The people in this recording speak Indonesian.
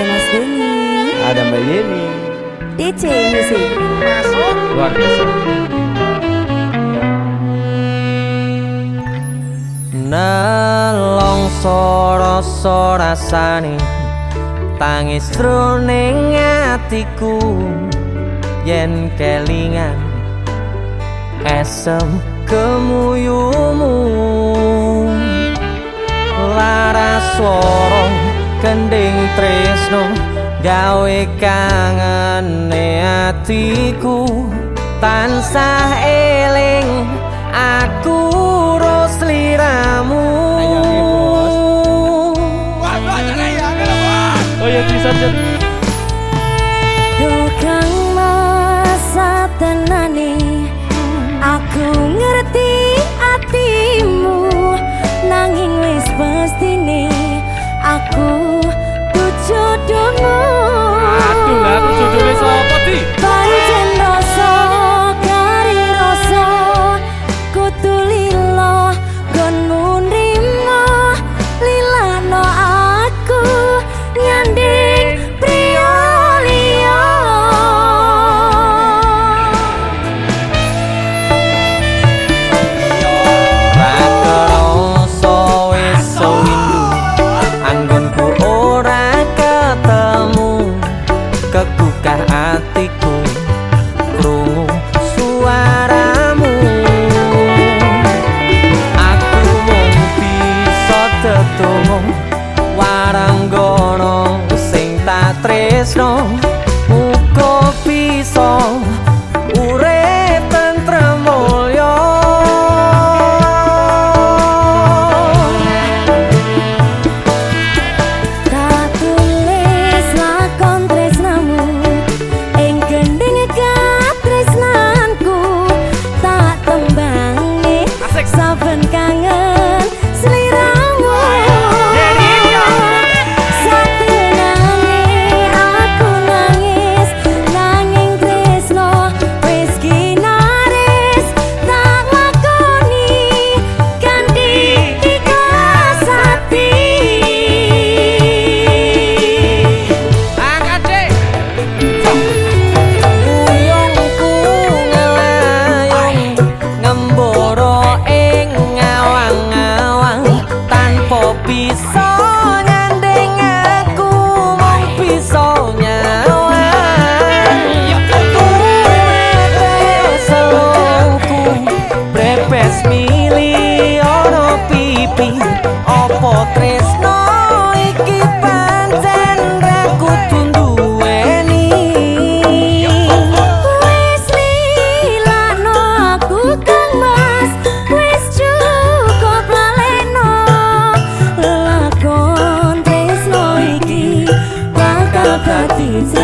ada Mas Denny. Ada Mbak Yeni. DC Music. Masuk Luar biasa. Nelong soro sorasani Tangis truning atiku. Yen kelingan Esem kemuyumu. Lara sorong kendeng tresno gawe kangene atiku. Tansah eling aku roslirang 他自己。